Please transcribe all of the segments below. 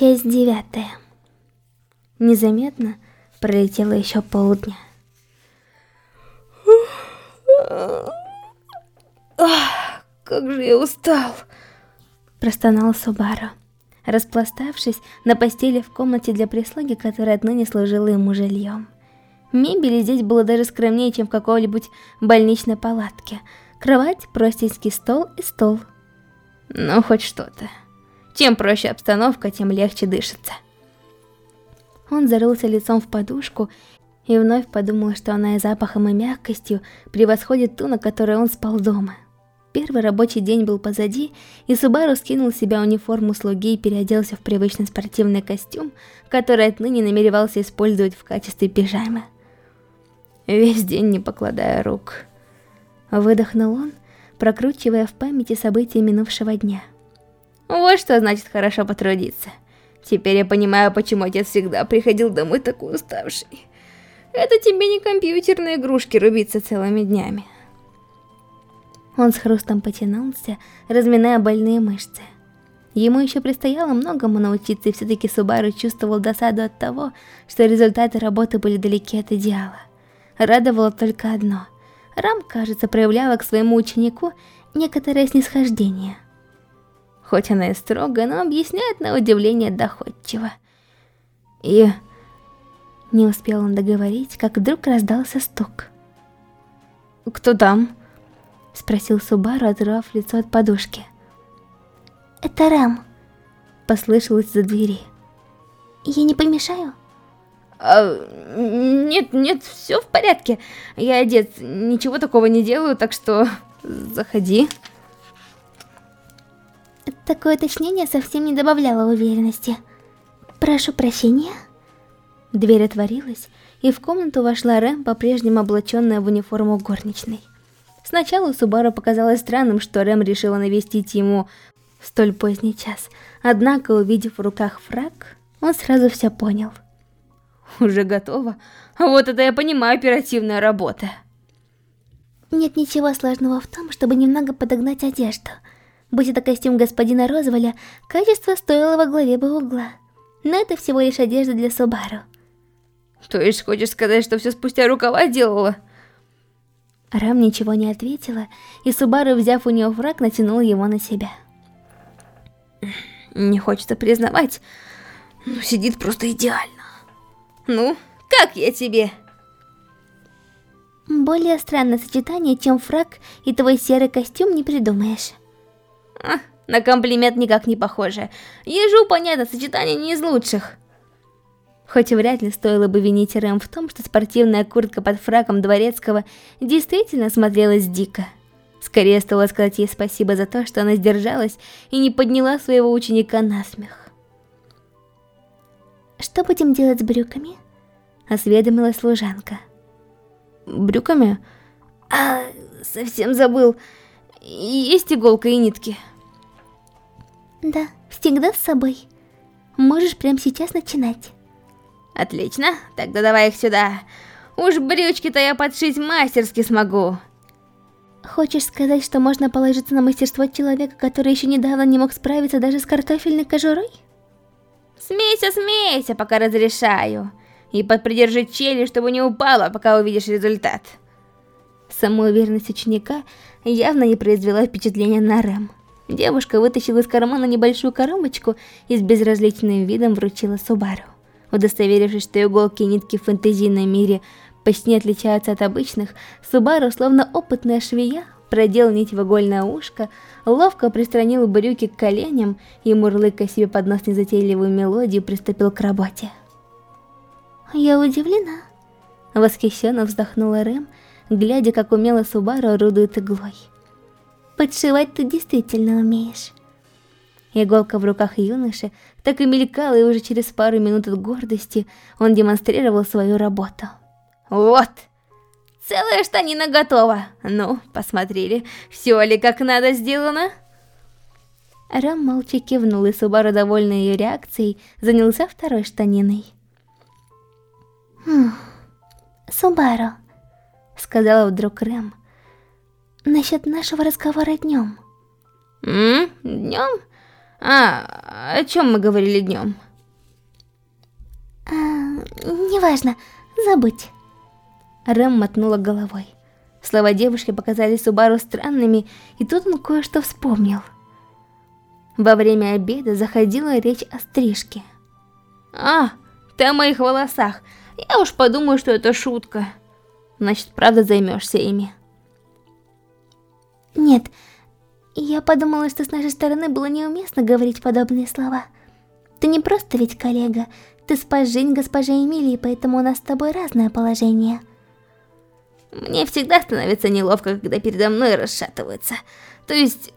Часть девятая. Незаметно пролетело еще полдня. Ах, как же я устал. Простонал Субару, распластавшись на постели в комнате для прислуги, которая отныне служила ему жильем. Мебели здесь было даже скромнее, чем в какой-нибудь больничной палатке. Кровать, простенький стол и стол. Ну, хоть что-то. Чем проще обстановка, тем легче дышится. Он зарылся лицом в подушку и вновь подумал, что она и запахом, и мягкостью превосходит ту, на которой он спал дома. Первый рабочий день был позади, и Субару скинул с себя униформу слуги и переоделся в привычный спортивный костюм, который отныне намеревался использовать в качестве пижамы. Весь день не покладая рук. Выдохнул он, прокручивая в памяти события минувшего дня. Вот что значит хорошо потрудиться. Теперь я понимаю, почему отец всегда приходил домой такой уставший. Это тебе не компьютерные игрушки рубиться целыми днями. Он с хрустом потянулся, разминая больные мышцы. Ему еще предстояло многому научиться, и все-таки Субару чувствовал досаду от того, что результаты работы были далеки от идеала. Радовало только одно. Рам, кажется, проявляла к своему ученику некоторое снисхождение. Хоть она и строгая, но объясняет на удивление доходчиво. И... Не успел он договорить, как вдруг раздался стук. «Кто там?» Спросил Субару, оторвав лицо от подушки. «Это Рэм», — послышалось за двери. «Я не помешаю?» А, нет, нет, все в порядке. Я одет, ничего такого не делаю, так что заходи. Такое уточнение совсем не добавляло уверенности. Прошу прощения. Дверь отворилась, и в комнату вошла Рэм, по-прежнему облаченная в униформу горничной. Сначала Субару показалось странным, что Рэм решила навестить ему в столь поздний час, однако, увидев в руках фраг, он сразу все понял – уже готово? Вот это я понимаю оперативная работа. Нет ничего сложного в том, чтобы немного подогнать одежду. Будь это костюм господина Розволя, качество стоило во главе бы угла. Но это всего лишь одежда для Субару. То есть хочешь сказать, что все спустя рукава делала? Рам ничего не ответила, и Субару, взяв у нее фраг, натянул его на себя. Не хочется признавать, но сидит просто идеально. Ну, как я тебе? Более странное сочетание, чем фраг и твой серый костюм не придумаешь. А, на комплимент никак не похоже. Ежу, понятно, сочетание не из лучших. Хоть вряд ли стоило бы винить Рэм в том, что спортивная куртка под фраком Дворецкого действительно смотрелась дико. Скорее стоило сказать ей спасибо за то, что она сдержалась и не подняла своего ученика на смех. Что будем делать с брюками? Осведомилась служанка. Брюками? А, совсем забыл. Есть иголка и нитки. Да, всегда с собой. Можешь прямо сейчас начинать. Отлично, тогда давай их сюда. Уж брючки-то я подшить мастерски смогу. Хочешь сказать, что можно положиться на мастерство человека, который еще недавно не мог справиться даже с картофельной кожурой? Смейся, смейся, пока разрешаю. И подпридержи челюсть, чтобы не упала, пока увидишь результат. Самоуверенность ученика явно не произвела впечатления на Рэм. Девушка вытащила из кармана небольшую коробочку и с безразличным видом вручила Субару. Удостоверившись, что иголки и нитки в фэнтезийном мире почти не отличаются от обычных, Субару, словно опытная швея, продел нить в игольное ушко, ловко пристранил брюки к коленям и, мурлыка себе под нос незатейливую мелодию, приступил к работе. «Я удивлена», — восхищенно вздохнула Рэм, глядя, как умело Субару орудует иглой. «Подшивать ты действительно умеешь». Иголка в руках юноши так и мелькала, и уже через пару минут от гордости он демонстрировал свою работу. «Вот!» Целая штанина готова. Ну, посмотрели, все ли как надо сделано? Рам молча кивнул, и Субару, довольный ее реакцией, занялся второй штаниной. «Хм... Субару», — сказала вдруг Рэм, — «насчет нашего разговора днем». «М? Днем? А, о чем мы говорили днем?» Неважно, забудь. Рэм мотнула головой. Слова девушки показались Субару странными, и тут он кое-что вспомнил. Во время обеда заходила речь о стрижке. «А, ты о моих волосах. Я уж подумаю, что это шутка. Значит, правда займешься ими?» «Нет, я подумала, что с нашей стороны было неуместно говорить подобные слова. Ты не просто ведь коллега, ты спас жизнь госпожи Эмилии, поэтому у нас с тобой разное положение». Мне всегда становится неловко, когда передо мной расшатываются. То есть,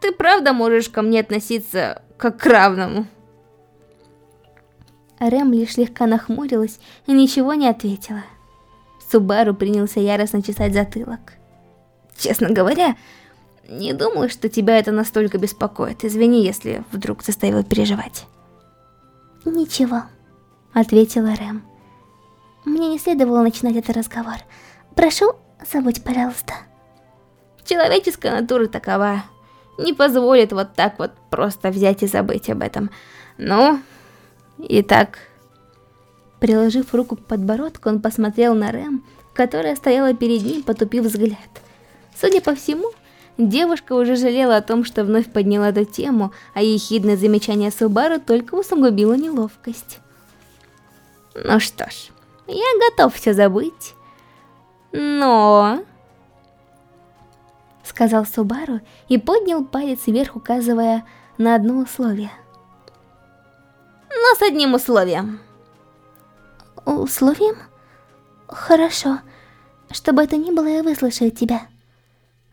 ты правда можешь ко мне относиться как к равному? Рэм лишь слегка нахмурилась и ничего не ответила. Субару принялся яростно чесать затылок. Честно говоря, не думаю, что тебя это настолько беспокоит. Извини, если вдруг заставил переживать. Ничего, ответила Рэм. Мне не следовало начинать этот разговор. Прошу, забудь, пожалуйста. Человеческая натура такова. Не позволит вот так вот просто взять и забыть об этом. Ну, и так... Приложив руку к подбородку, он посмотрел на Рэм, которая стояла перед ним, потупив взгляд. Судя по всему, девушка уже жалела о том, что вновь подняла эту тему, а ехидное замечание Субару только усугубило неловкость. Ну что ж, я готов все забыть но... Сказал Субару и поднял палец вверх, указывая на одно условие. Но с одним условием. Условием? Хорошо. Чтобы это ни было, я выслушаю тебя.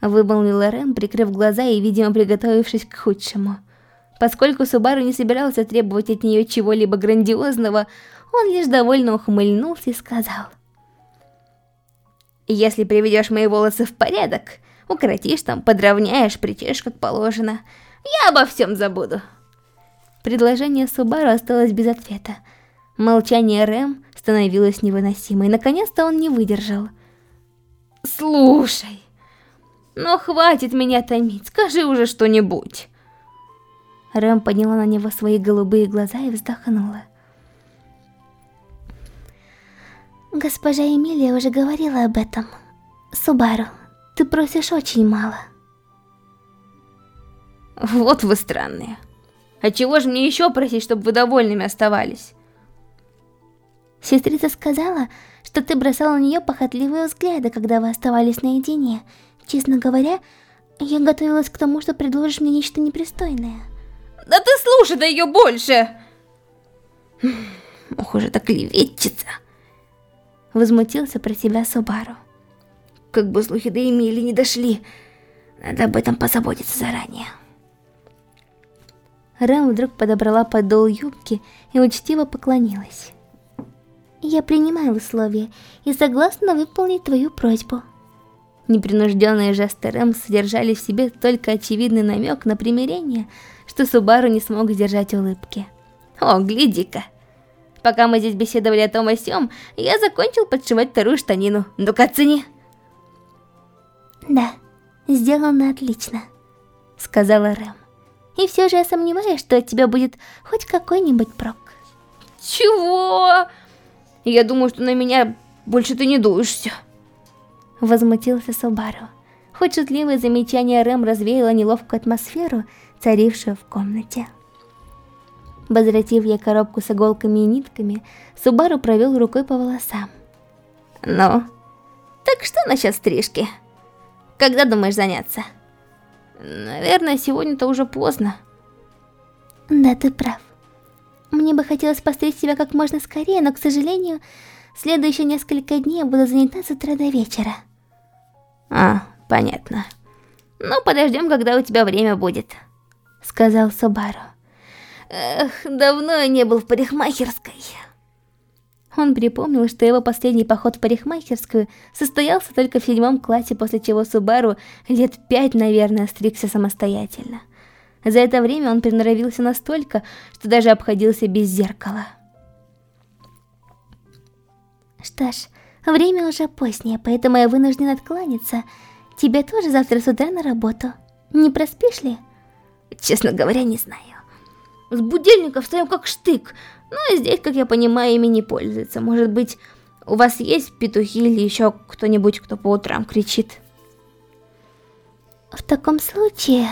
Вымолвила Рэм, прикрыв глаза и, видимо, приготовившись к худшему. Поскольку Субару не собирался требовать от нее чего-либо грандиозного, он лишь довольно ухмыльнулся и сказал... Если приведешь мои волосы в порядок, укоротишь там, подровняешь, причешешь как положено, я обо всем забуду. Предложение Субару осталось без ответа. Молчание Рэм становилось невыносимой. Наконец-то он не выдержал. «Слушай, ну хватит меня томить, скажи уже что-нибудь!» Рэм подняла на него свои голубые глаза и вздохнула. Госпожа Эмилия уже говорила об этом. Субару, ты просишь очень мало. Вот вы странные. А чего же мне еще просить, чтобы вы довольными оставались? Сестрица сказала, что ты бросала на нее похотливые взгляды, когда вы оставались наедине. Честно говоря, я готовилась к тому, что предложишь мне нечто непристойное. Да ты слушай-то ее больше! Ох, уже так клеветчица. Возмутился про себя Субару. Как бы слухи до Эмили не дошли. Надо об этом позаботиться заранее. Рэм вдруг подобрала подол юбки и учтиво поклонилась. «Я принимаю условия и согласна выполнить твою просьбу». Непринужденные жесты Рэм содержали в себе только очевидный намек на примирение, что Субару не смог сдержать улыбки. «О, гляди-ка!» Пока мы здесь беседовали о том и сём, я закончил подшивать вторую штанину. Ну-ка, оцени. Да, сделано отлично, сказала Рэм. И все же я сомневаюсь, что от тебя будет хоть какой-нибудь прок. Чего? Я думаю, что на меня больше ты не дуешься. Возмутился Субару. Хоть шутливое замечание Рэм развеяло неловкую атмосферу, царившую в комнате. Возвратив ей коробку с иголками и нитками, Субару провел рукой по волосам. «Ну, так что насчет стрижки? Когда думаешь заняться?» «Наверное, сегодня-то уже поздно». «Да, ты прав. Мне бы хотелось постричь тебя как можно скорее, но, к сожалению, следующие несколько дней я буду занята с утра до вечера». «А, понятно. Ну, подождем, когда у тебя время будет», — сказал Субару. Эх, давно я не был в парикмахерской. Он припомнил, что его последний поход в парикмахерскую состоялся только в седьмом классе, после чего Субару лет пять, наверное, стригся самостоятельно. За это время он приноровился настолько, что даже обходился без зеркала. Что ж, время уже позднее, поэтому я вынужден откланяться. Тебе тоже завтра с утра на работу. Не проспишь ли? Честно говоря, не знаю. С будильника встаем как штык. Но здесь, как я понимаю, ими не пользуется. Может быть, у вас есть петухи или еще кто-нибудь, кто по утрам кричит? В таком случае...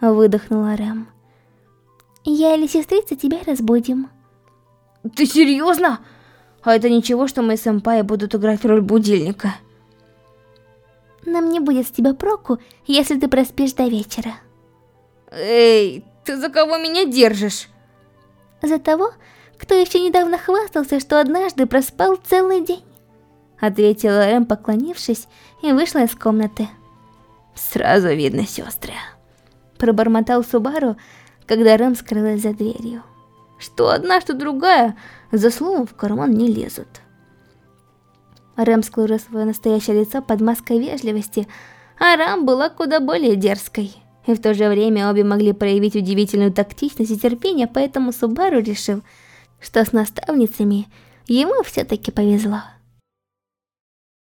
Выдохнула Рэм. Я или сестрица тебя разбудим. Ты серьезно? А это ничего, что мои сэмпаи будут играть роль будильника. Нам не будет с тебя проку, если ты проспишь до вечера. Эй, ты за кого меня держишь? За того, кто еще недавно хвастался, что однажды проспал целый день. Ответила Рэм, поклонившись, и вышла из комнаты. Сразу видно, сестры. Пробормотал Субару, когда Рэм скрылась за дверью. Что одна, что другая, за словом в карман не лезут. Рэм скрыла свое настоящее лицо под маской вежливости, а Рам была куда более дерзкой. И в то же время обе могли проявить удивительную тактичность и терпение, поэтому Субару решил, что с наставницами ему все-таки повезло.